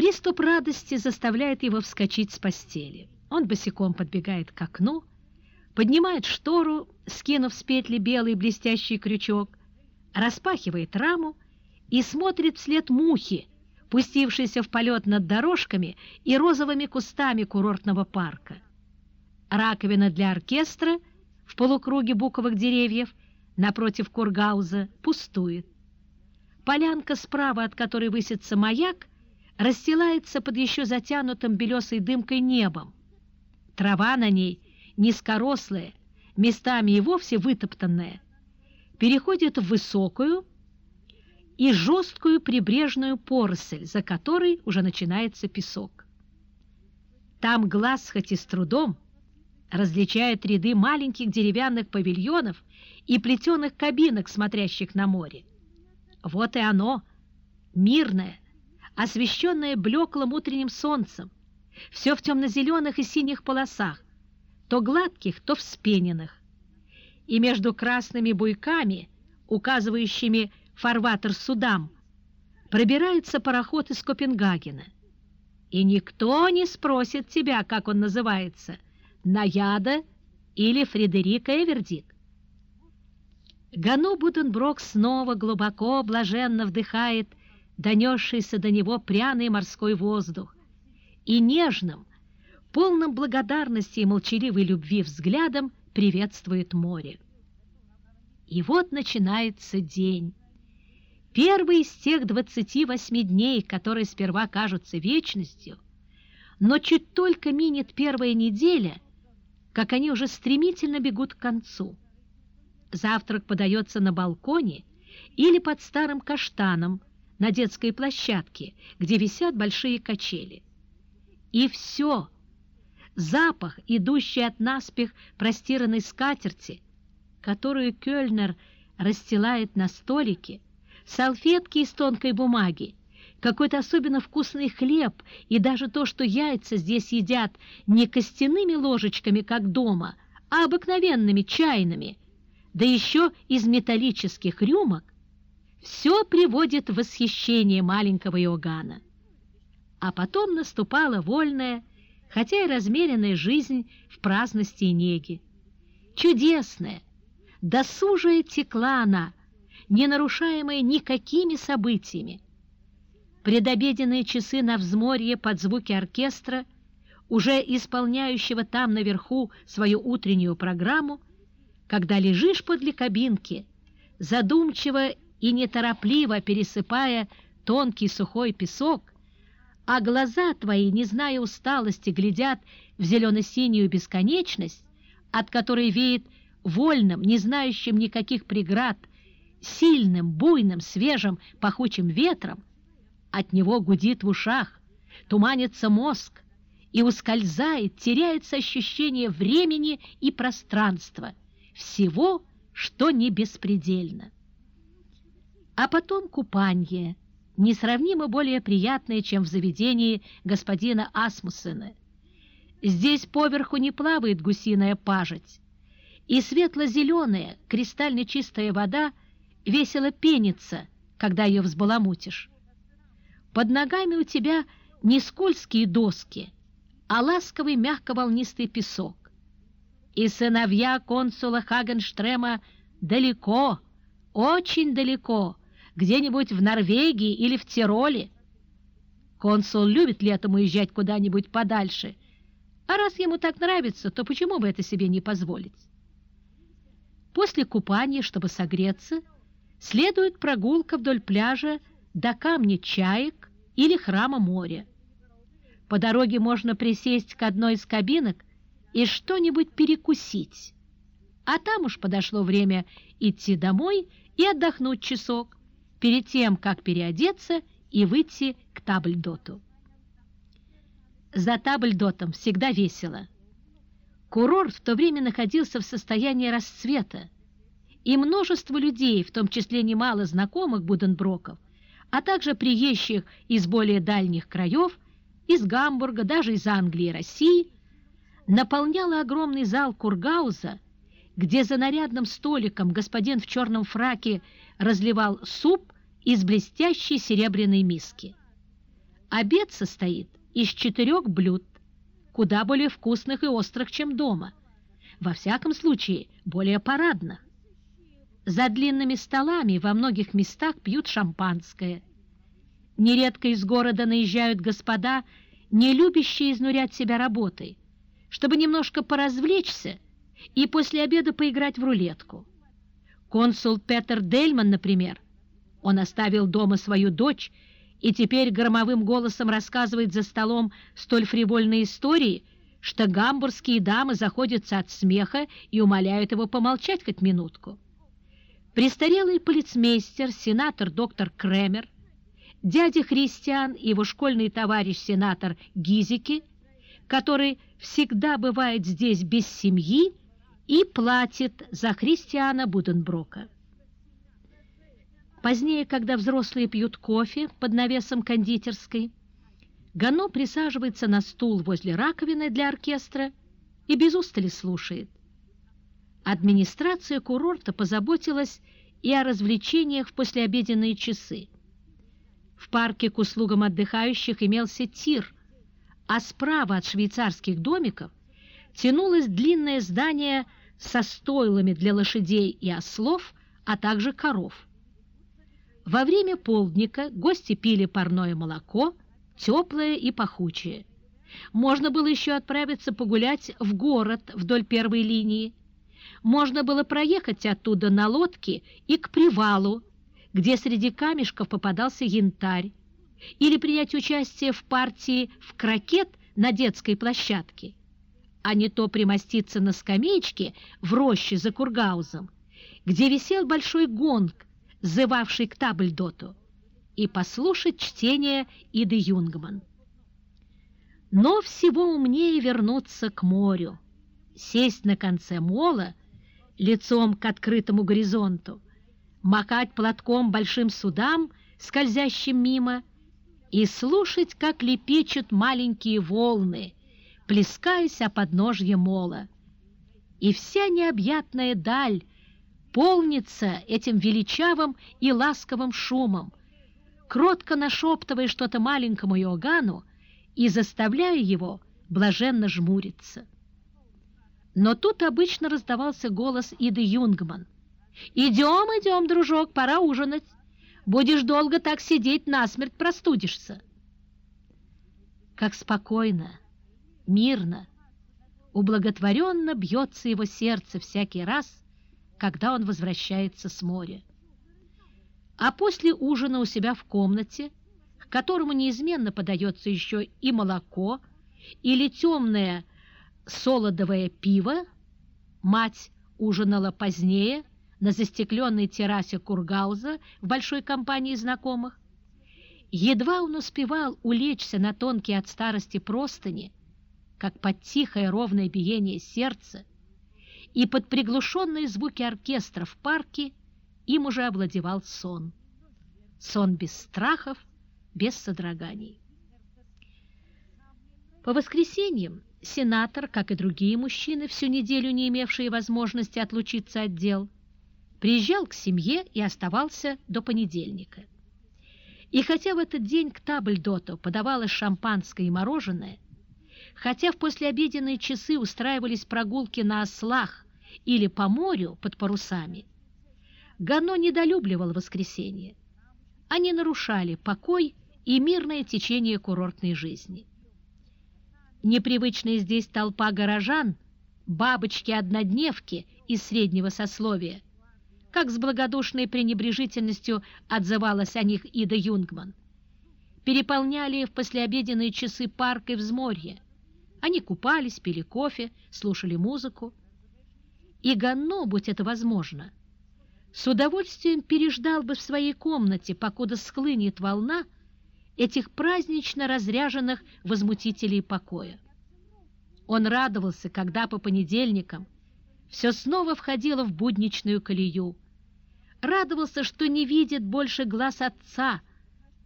Приступ радости заставляет его вскочить с постели. Он босиком подбегает к окну, поднимает штору, скинув с петли белый блестящий крючок, распахивает раму и смотрит вслед мухи, пустившейся в полет над дорожками и розовыми кустами курортного парка. Раковина для оркестра в полукруге буковых деревьев напротив Кургауза пустует. Полянка справа, от которой высится маяк, расстилается под еще затянутым белесой дымкой небом. Трава на ней низкорослая, местами и вовсе вытоптанная, переходит в высокую и жесткую прибрежную поросль, за которой уже начинается песок. Там глаз, хоть и с трудом, различает ряды маленьких деревянных павильонов и плетеных кабинок, смотрящих на море. Вот и оно, мирное, освещенное блеклым утренним солнцем, все в темно-зеленых и синих полосах, то гладких, то вспененных. И между красными буйками, указывающими фарватер судам, пробирается пароход из Копенгагена. И никто не спросит тебя, как он называется, Наяда или Фредерик Эвердик. Гану Буденброк снова глубоко, блаженно вдыхает донесшийся до него пряный морской воздух и нежным, полным благодарности и молчаливой любви взглядом приветствует море. И вот начинается день. Первый из тех 28 дней, которые сперва кажутся вечностью, но чуть только минет первая неделя, как они уже стремительно бегут к концу. Завтрак подается на балконе или под старым каштаном на детской площадке, где висят большие качели. И все, запах, идущий от наспех простиранной скатерти, которую Кёльнер расстилает на столике, салфетки из тонкой бумаги, какой-то особенно вкусный хлеб и даже то, что яйца здесь едят не костяными ложечками, как дома, а обыкновенными чайными, да еще из металлических рюмок, все приводит в восхищение маленького Иоганна. А потом наступала вольная, хотя и размеренная жизнь в праздности и неге. Чудесная, досужая текла она, не нарушаемая никакими событиями. Предобеденные часы на взморье под звуки оркестра, уже исполняющего там наверху свою утреннюю программу, когда лежишь подле кабинки, задумчиво и неторопливо пересыпая тонкий сухой песок, а глаза твои, не зная усталости, глядят в зелено-синюю бесконечность, от которой веет вольным, не знающим никаких преград, сильным, буйным, свежим, пахучим ветром, от него гудит в ушах, туманится мозг, и ускользает, теряется ощущение времени и пространства, всего, что не беспредельно. А потом купание, несравнимо более приятное, чем в заведении господина Асмусена. Здесь поверху не плавает гусиная пажить, и светло-зеленая, кристально чистая вода весело пенится, когда ее взбаламутишь. Под ногами у тебя не скользкие доски, а ласковый мягко-волнистый песок. И сыновья консула Хагенштрема далеко, очень далеко, где-нибудь в Норвегии или в Тироле. Консул любит летом уезжать куда-нибудь подальше, а раз ему так нравится, то почему бы это себе не позволить? После купания, чтобы согреться, следует прогулка вдоль пляжа до камня чаек или храма моря. По дороге можно присесть к одной из кабинок и что-нибудь перекусить. А там уж подошло время идти домой и отдохнуть часок перед тем, как переодеться и выйти к табльдоту. За табльдотом всегда весело. Курорт в то время находился в состоянии расцвета, и множество людей, в том числе немало знакомых Буденброков, а также приезжих из более дальних краев, из Гамбурга, даже из Англии и России, наполняло огромный зал Кургауза, где за нарядным столиком господин в черном фраке разливал суп из блестящей серебряной миски. Обед состоит из четырех блюд, куда более вкусных и острых, чем дома. Во всяком случае, более парадных. За длинными столами во многих местах пьют шампанское. Нередко из города наезжают господа, не любящие изнурять себя работой, чтобы немножко поразвлечься и после обеда поиграть в рулетку. Консул Петер Дельман, например, он оставил дома свою дочь и теперь громовым голосом рассказывает за столом столь фривольные истории, что гамбургские дамы заходятся от смеха и умоляют его помолчать хоть минутку. Престарелый полицмейстер, сенатор доктор Кремер, дядя Христиан и его школьный товарищ сенатор Гизики, который всегда бывает здесь без семьи и платит за Христиана Буденброка. Позднее, когда взрослые пьют кофе под навесом кондитерской, Гано присаживается на стул возле раковины для оркестра и без устали слушает. Администрация курорта позаботилась и о развлечениях в послеобеденные часы. В парке к услугам отдыхающих имелся тир, а справа от швейцарских домиков тянулось длинное здание со стойлами для лошадей и ослов, а также коров. Во время полдника гости пили парное молоко, теплое и пахучее. Можно было еще отправиться погулять в город вдоль первой линии. Можно было проехать оттуда на лодке и к привалу, где среди камешков попадался янтарь, или принять участие в партии в крокет на детской площадке, а не то примоститься на скамеечке в роще за Кургаузом, где висел большой гонг зывавший к Табльдоту, и послушать чтение Иды Юнгман. Но всего умнее вернуться к морю, сесть на конце мола, лицом к открытому горизонту, макать платком большим судам, скользящим мимо, и слушать, как лепечут маленькие волны, плескаясь о подножье мола. И вся необъятная даль полнится этим величавым и ласковым шумом, кротко нашептывая что-то маленькому Иоганну и заставляя его блаженно жмуриться. Но тут обычно раздавался голос Иды Юнгман. «Идем, идем, дружок, пора ужинать. Будешь долго так сидеть, насмерть простудишься». Как спокойно, мирно, ублаготворенно бьется его сердце всякий раз, когда он возвращается с моря. А после ужина у себя в комнате, к которому неизменно подается еще и молоко, или темное солодовое пиво, мать ужинала позднее на застекленной террасе Кургауза в большой компании знакомых. Едва он успевал улечься на тонкие от старости простыни, как под тихое ровное биение сердца и под приглушенные звуки оркестра в парке им уже овладевал сон. Сон без страхов, без содроганий. По воскресеньям сенатор, как и другие мужчины, всю неделю не имевшие возможности отлучиться от дел, приезжал к семье и оставался до понедельника. И хотя в этот день к Табльдоту подавалось шампанское и мороженое, Хотя в послеобеденные часы устраивались прогулки на ослах или по морю под парусами, Гано недолюбливал воскресенье. Они нарушали покой и мирное течение курортной жизни. Непривычная здесь толпа горожан, бабочки-однодневки из среднего сословия, как с благодушной пренебрежительностью отзывалась о них Ида Юнгман, переполняли в послеобеденные часы парк и взморье, они купались, пили кофе, слушали музыку. И Ганно, будь это возможно, с удовольствием переждал бы в своей комнате, покуда схлынет волна этих празднично разряженных возмутителей покоя. Он радовался, когда по понедельникам все снова входило в будничную колею. Радовался, что не видит больше глаз отца,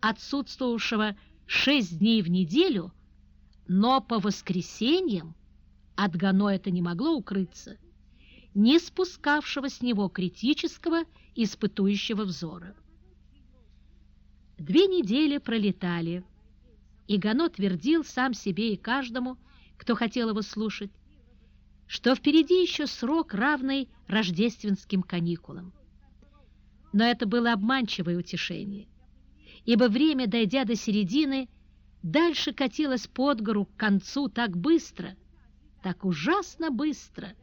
отсутствовавшего шесть дней в неделю – но по воскресеньям от Гано это не могло укрыться, не спускавшего с него критического, испытующего взора. Две недели пролетали, И Гано твердил сам себе и каждому, кто хотел его слушать, что впереди еще срок, равный рождественским каникулам. Но это было обманчивое утешение, ибо время, дойдя до середины, дальше катилось под гору к концу так быстро, так ужасно быстро,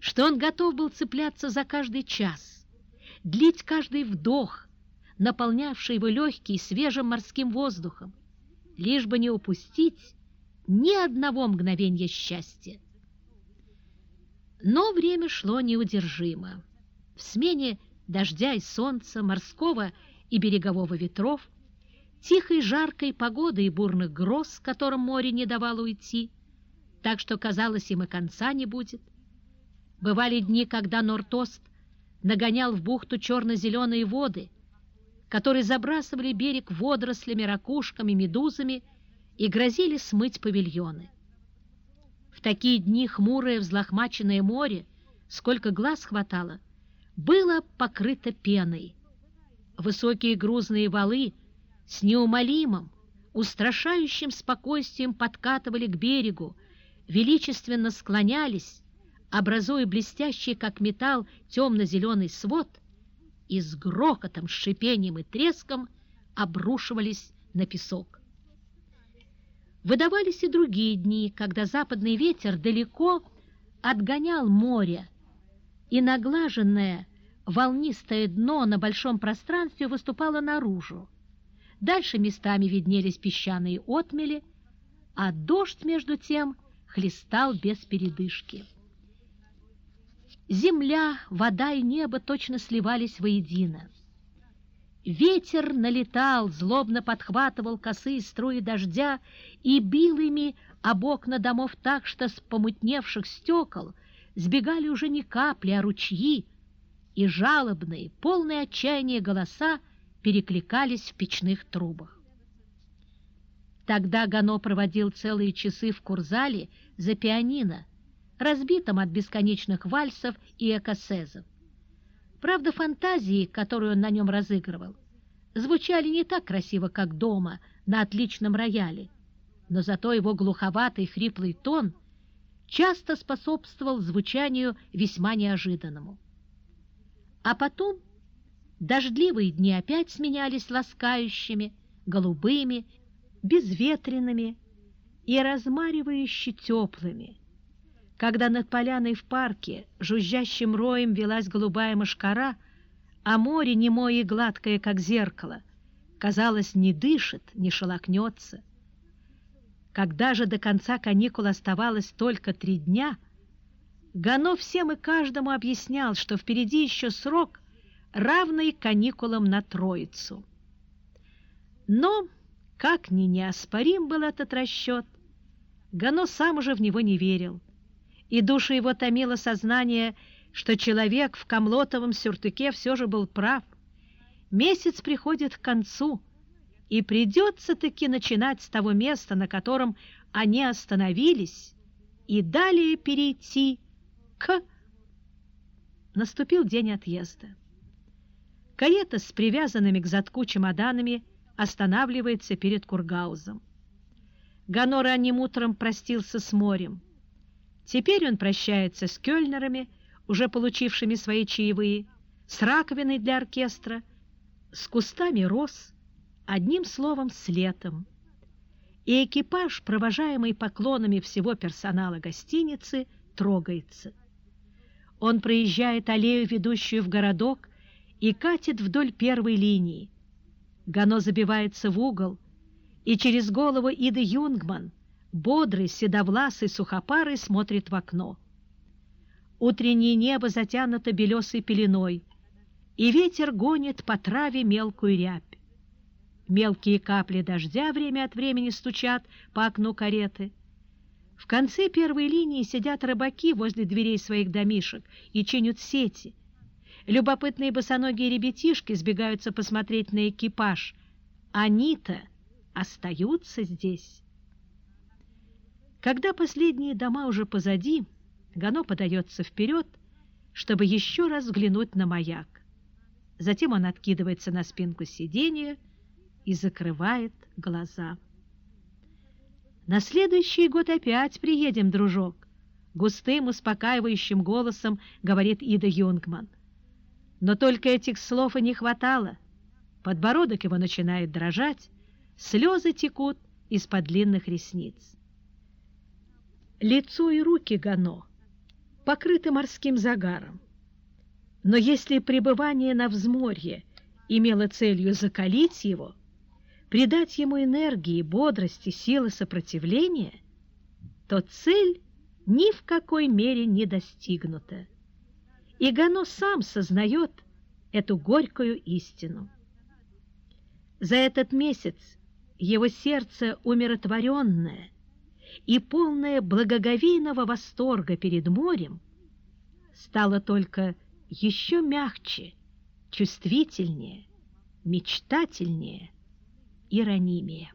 что он готов был цепляться за каждый час, длить каждый вдох, наполнявший его легкий свежим морским воздухом, лишь бы не упустить ни одного мгновения счастья. Но время шло неудержимо. В смене дождя и солнца, морского и берегового ветров, тихой жаркой погоды и бурных гроз, которым море не давало уйти, так что, казалось, им и конца не будет. Бывали дни, когда Нортост нагонял в бухту черно-зеленые воды, которые забрасывали берег водорослями, ракушками, медузами и грозили смыть павильоны. В такие дни хмурое взлохмаченное море, сколько глаз хватало, было покрыто пеной. Высокие грузные валы с неумолимым, устрашающим спокойствием подкатывали к берегу, величественно склонялись, образуя блестящий, как металл, темно-зеленый свод, и с грохотом, шипением и треском обрушивались на песок. Выдавались и другие дни, когда западный ветер далеко отгонял море, и наглаженное волнистое дно на большом пространстве выступало наружу. Дальше местами виднелись песчаные отмели, а дождь, между тем, хлестал без передышки. Земля, вода и небо точно сливались воедино. Ветер налетал, злобно подхватывал косые струи дождя и бил ими об окна домов так, что с помутневших стекол сбегали уже не капли, а ручьи, и жалобные, полные отчаяния голоса перекликались в печных трубах. Тогда Гано проводил целые часы в Курзале за пианино, разбитом от бесконечных вальсов и экосезов. Правда, фантазии, которую он на нем разыгрывал, звучали не так красиво, как дома, на отличном рояле, но зато его глуховатый хриплый тон часто способствовал звучанию весьма неожиданному. А потом дождливые дни опять сменялись ласкающими, голубыми, безветренными и размаривающе теплыми, когда над поляной в парке жужжащим роем велась голубая мошкара, а море, немое и гладкое, как зеркало, казалось, не дышит, не шелохнется. Когда же до конца каникул оставалось только три дня, Гано всем и каждому объяснял, что впереди еще срок, равный каникулам на Троицу. Но, как ни неоспорим был этот расчет, Гано сам уже в него не верил и душу его томило сознание, что человек в комлотовом сюртуке все же был прав. Месяц приходит к концу, и придется-таки начинать с того места, на котором они остановились, и далее перейти к... Наступил день отъезда. Карета с привязанными к задку чемоданами останавливается перед Кургаузом. Гано ранним утром простился с морем. Теперь он прощается с кёльнерами, уже получившими свои чаевые, с раковиной для оркестра, с кустами роз, одним словом, с летом. И экипаж, провожаемый поклонами всего персонала гостиницы, трогается. Он проезжает аллею, ведущую в городок, и катит вдоль первой линии. Гано забивается в угол, и через голову Иды Юнгман бодрый, седовласый, сухопарый смотрит в окно. Утреннее небо затянуто белесой пеленой, и ветер гонит по траве мелкую рябь. Мелкие капли дождя время от времени стучат по окну кареты. В конце первой линии сидят рыбаки возле дверей своих домишек и чинят сети. Любопытные босоногие ребятишки сбегаются посмотреть на экипаж. Они-то остаются здесь. Когда последние дома уже позади, Гано подается вперед, чтобы еще раз взглянуть на маяк. Затем он откидывается на спинку сиденья и закрывает глаза. На следующий год опять приедем, дружок, густым, успокаивающим голосом говорит Ида Юнгман. Но только этих слов и не хватало. Подбородок его начинает дрожать, слезы текут из-под длинных ресниц. Лицо и руки Гано покрыты морским загаром. Но если пребывание на взморье имело целью закалить его, придать ему энергии, бодрости, силы сопротивления, то цель ни в какой мере не достигнута. И Гано сам сознает эту горькую истину. За этот месяц его сердце умиротворенное и полное благоговейного восторга перед морем стало только еще мягче, чувствительнее, мечтательнее и ранимее.